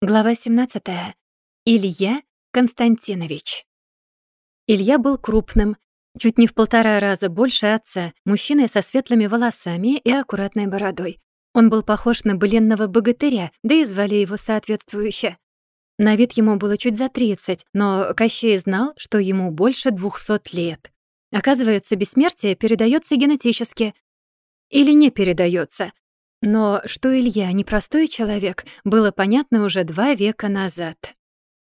Глава 17. Илья Константинович. Илья был крупным, чуть не в полтора раза больше отца, мужчиной со светлыми волосами и аккуратной бородой. Он был похож на былинного богатыря, да и звали его соответствующе. На вид ему было чуть за 30, но Кощей знал, что ему больше 200 лет. Оказывается, бессмертие передается генетически. Или не передается, но что Илья непростой человек, было понятно уже два века назад.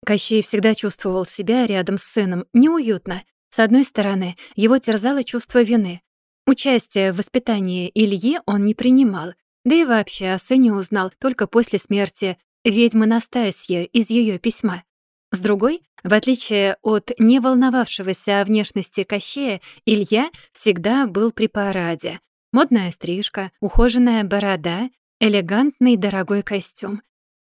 Кощей всегда чувствовал себя рядом с сыном неуютно. С одной стороны, его терзало чувство вины. Участие в воспитании Ильи он не принимал, да и вообще о сыне узнал только после смерти ведьмы Настасьи из ее письма. С другой, в отличие от не волновавшегося о внешности Кощея, Илья всегда был при параде, Модная стрижка, ухоженная борода, элегантный дорогой костюм.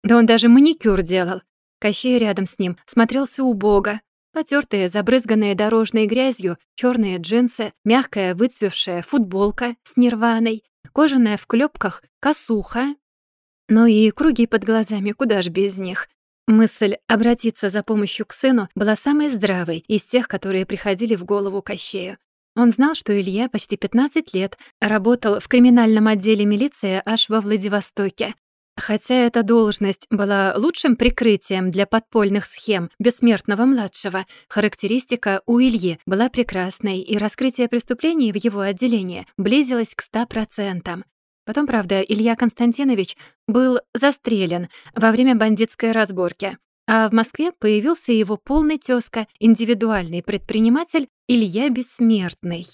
Да он даже маникюр делал. Кощей рядом с ним смотрелся убого. Потертые, забрызганные дорожной грязью, черные джинсы, мягкая выцвевшая футболка с нирваной, кожаная в клепках косуха. Ну и круги под глазами, куда ж без них. Мысль обратиться за помощью к сыну была самой здравой из тех, которые приходили в голову Кощею. Он знал, что Илья почти 15 лет работал в криминальном отделе милиции аж во Владивостоке. Хотя эта должность была лучшим прикрытием для подпольных схем бессмертного младшего, характеристика у Ильи была прекрасной, и раскрытие преступлений в его отделении близилось к 100%. Потом, правда, Илья Константинович был застрелен во время бандитской разборки. А в Москве появился его полный тёзка, индивидуальный предприниматель Илья Бессмертный.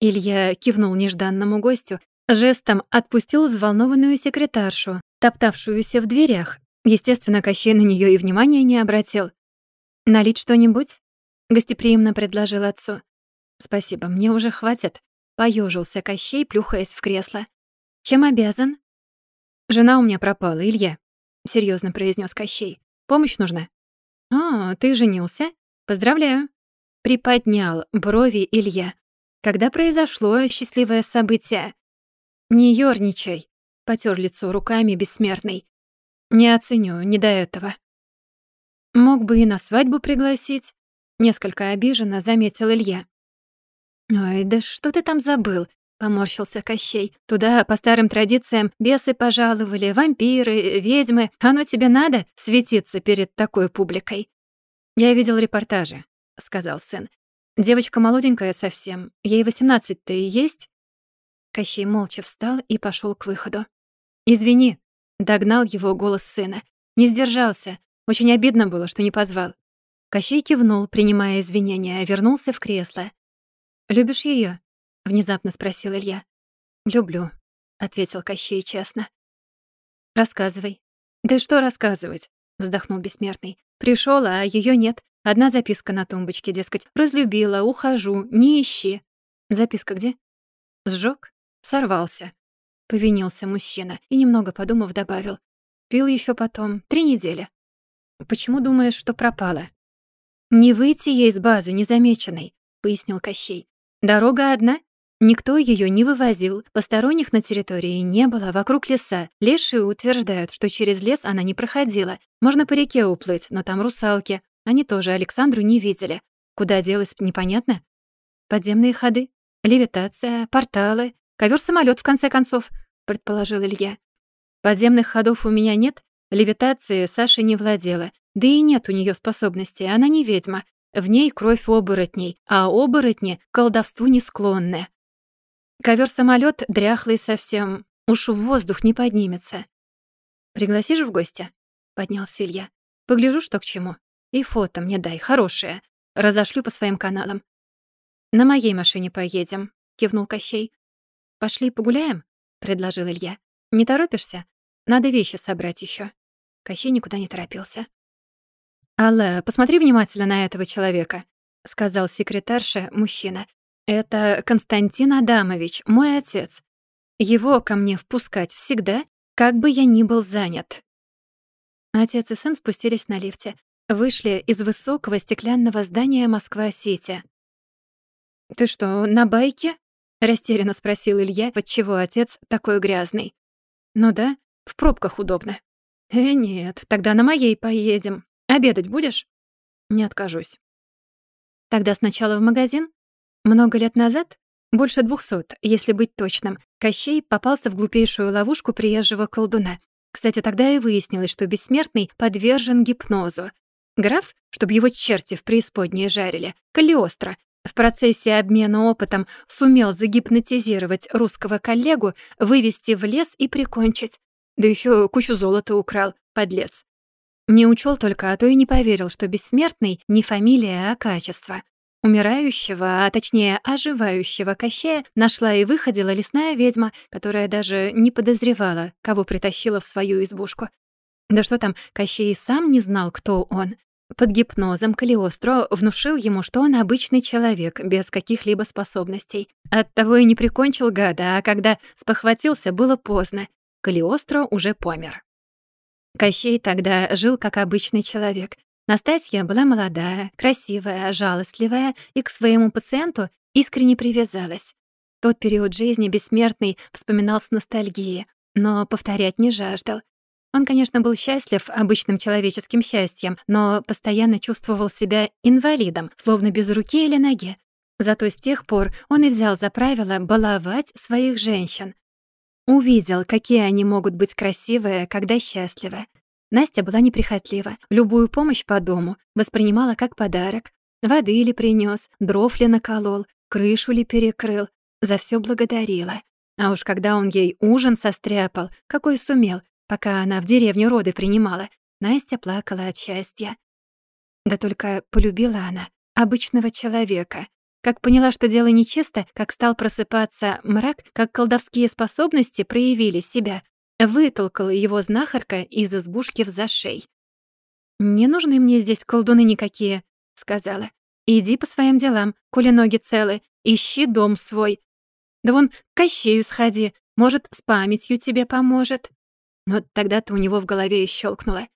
Илья кивнул нежданному гостю, жестом отпустил взволнованную секретаршу, топтавшуюся в дверях. Естественно, Кощей на неё и внимания не обратил. «Налить что-нибудь?» — гостеприимно предложил отцу. «Спасибо, мне уже хватит», — поёжился Кощей, плюхаясь в кресло. «Чем обязан?» «Жена у меня пропала, Илья», — серьёзно произнёс Кощей. Помощь нужна?» «А, ты женился? Поздравляю!» Приподнял брови Илья. «Когда произошло счастливое событие?» «Не ёрничай», — потёр лицо руками бессмертный. «Не оценю, не до этого». «Мог бы и на свадьбу пригласить», — несколько обиженно заметил Илья. «Ой, да что ты там забыл? Поморщился Кощей. «Туда, по старым традициям, бесы пожаловали, вампиры, ведьмы. Оно тебе надо светиться перед такой публикой?» «Я видел репортажи», — сказал сын. «Девочка молоденькая совсем. Ей восемнадцать-то и есть?» Кощей молча встал и пошёл к выходу. «Извини», — догнал его голос сына. «Не сдержался. Очень обидно было, что не позвал». Кощей кивнул, принимая извинения, вернулся в кресло. «Любишь её? — внезапно спросил Илья. «Люблю», — ответил Кощей честно. «Рассказывай». «Да что рассказывать?» — вздохнул Бессмертный. Пришёл, а её нет. Одна записка на тумбочке, дескать. «Разлюбила, ухожу, не ищи». «Записка где?» «Сжёг?» «Сорвался». Повинился мужчина и, немного подумав, добавил. «Пил ещё потом. Три недели». «Почему думаешь, что пропала?» «Не выйти ей с базы незамеченной», — пояснил Кощей. «Дорога одна, Никто ее не вывозил, посторонних на территории не было, вокруг леса. Лешие утверждают, что через лес она не проходила. Можно по реке уплыть, но там русалки. Они тоже Александру не видели. Куда делась, непонятно. Подземные ходы, левитация, порталы, ковер самолет в конце концов, предположил Илья. Подземных ходов у меня нет, левитации Саша не владела. Да и нет у нее способностей, она не ведьма. В ней кровь оборотней, а оборотни к колдовству не склонны. Ковер самолет дряхлый совсем, уж в воздух не поднимется. «Пригласишь в гости?» — поднялся Илья. «Погляжу, что к чему. И фото мне дай, хорошее. Разошлю по своим каналам». «На моей машине поедем», — кивнул Кощей. «Пошли погуляем?» — предложил Илья. «Не торопишься? Надо вещи собрать еще. Кощей никуда не торопился. «Алла, посмотри внимательно на этого человека», — сказал секретарша мужчина. Это Константин Адамович, мой отец. Его ко мне впускать всегда, как бы я ни был занят. Отец и сын спустились на лифте, вышли из высокого стеклянного здания Москва-Сити. «Ты что, на байке?» — растерянно спросил Илья, отчего отец такой грязный. «Ну да, в пробках удобно». «Э, нет, тогда на моей поедем. Обедать будешь?» «Не откажусь». «Тогда сначала в магазин?» Много лет назад, больше двухсот, если быть точным, Кощей попался в глупейшую ловушку приезжего колдуна. Кстати, тогда и выяснилось, что бессмертный подвержен гипнозу. Граф, чтобы его черти в преисподней жарили, Калиостро, в процессе обмена опытом сумел загипнотизировать русского коллегу, вывести в лес и прикончить. Да еще кучу золота украл, подлец. Не учел только, а то и не поверил, что бессмертный не фамилия, а качество. Умирающего, а точнее оживающего Кощея нашла и выходила лесная ведьма, которая даже не подозревала, кого притащила в свою избушку. Да что там, Кощей сам не знал, кто он. Под гипнозом Калиостро внушил ему, что он обычный человек, без каких-либо способностей. Оттого и не прикончил гада, а когда спохватился, было поздно. Калиостро уже помер. Кощей тогда жил как обычный человек. Настасья была молодая, красивая, жалостливая и к своему пациенту искренне привязалась. Тот период жизни бессмертный вспоминал с ностальгией, но повторять не жаждал. Он, конечно, был счастлив обычным человеческим счастьем, но постоянно чувствовал себя инвалидом, словно без руки или ноги. Зато с тех пор он и взял за правило баловать своих женщин. Увидел, какие они могут быть красивые, когда счастливы. Настя была неприхотлива, любую помощь по дому воспринимала как подарок. Воды ли принёс, дров ли наколол, крышу ли перекрыл, за всё благодарила. А уж когда он ей ужин состряпал, какой сумел, Пока она в деревню роды принимала, Настя плакала от счастья. Да только полюбила она обычного человека. Как поняла, что дело нечисто, как стал просыпаться мрак, как колдовские способности проявили себя, вытолкала его знахарка из избушки в зашей. «Не нужны мне здесь колдуны никакие», — сказала. «Иди по своим делам, коли ноги целы, ищи дом свой. Да вон к Кощею сходи, может, с памятью тебе поможет». Но тогда-то у него в голове и щелкнуло.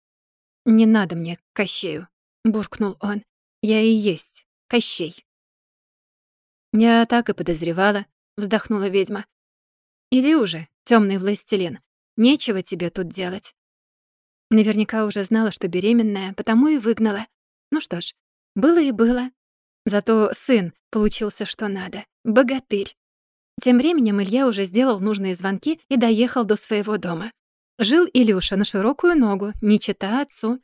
«Не надо мне Кощею», — буркнул он. «Я и есть Кощей». «Я так и подозревала», — вздохнула ведьма. «Иди уже, темный властелин, нечего тебе тут делать». Наверняка уже знала, что беременная, потому и выгнала. Ну что ж, было и было. Зато сын получился что надо. Богатырь. Тем временем Илья уже сделал нужные звонки и доехал до своего дома. Жил Илюша на широкую ногу, не чита отцу.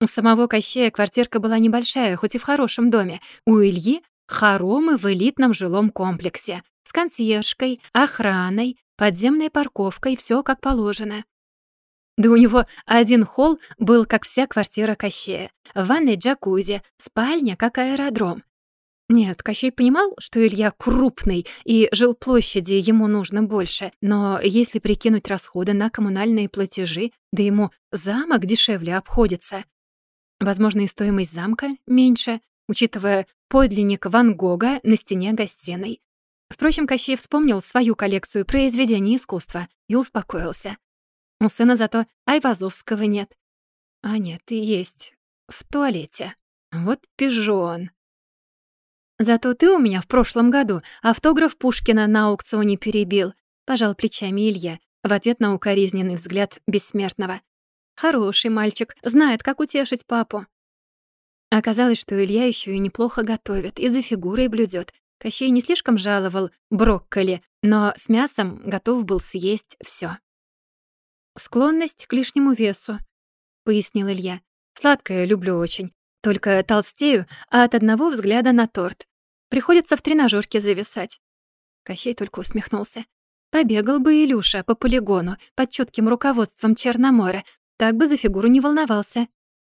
У самого Кощея квартирка была небольшая, хоть и в хорошем доме. У Ильи — хоромы в элитном жилом комплексе. С консьержкой, охраной, подземной парковкой, все как положено. Да у него один холл был, как вся квартира Кощея. В ванной джакузи, спальня, как аэродром. Нет, Кощей понимал, что Илья крупный, и жилплощади ему нужно больше, но если прикинуть расходы на коммунальные платежи, да ему замок дешевле обходится. Возможно, и стоимость замка меньше, учитывая подлинник Ван Гога на стене гостиной. Впрочем, Кощей вспомнил свою коллекцию произведений искусства и успокоился. У сына зато Айвазовского нет. А нет, и есть. В туалете. Вот пижон. Зато ты у меня в прошлом году автограф Пушкина на аукционе перебил», — пожал плечами Илья в ответ на укоризненный взгляд бессмертного. «Хороший мальчик, знает, как утешить папу». Оказалось, что Илья еще и неплохо готовит и за фигурой блюдет. Кощей не слишком жаловал брокколи, но с мясом готов был съесть все. «Склонность к лишнему весу», — пояснил Илья. «Сладкое люблю очень. Только толстею, а от одного взгляда на торт. Приходится в тренажёрке зависать». Кощей только усмехнулся. Побегал бы Илюша по полигону под чутким руководством Черномора, так бы за фигуру не волновался,